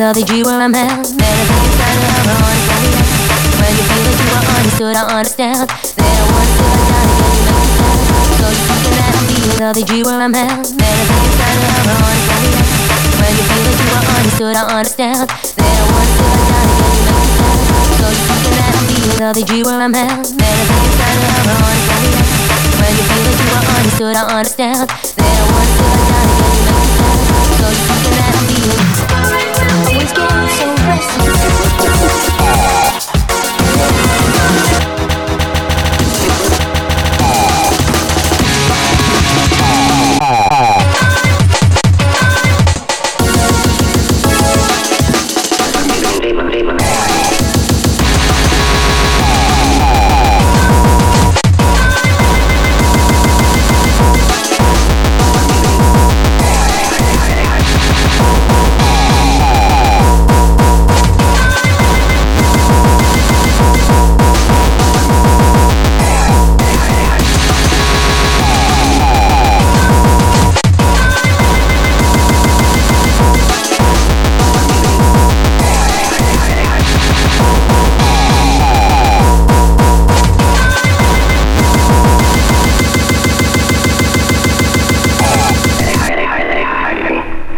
So that you were a man. Better than find I. When you feel that you are understood, I understand. That I want to die. you make. So you fucking let I'm you were a man. Find I. When you feel that you are understood, I understand. don't want to die, you make it better. So you fucking let me feel being that you were a man. Better than find I. When you feel that you are understood, I understand.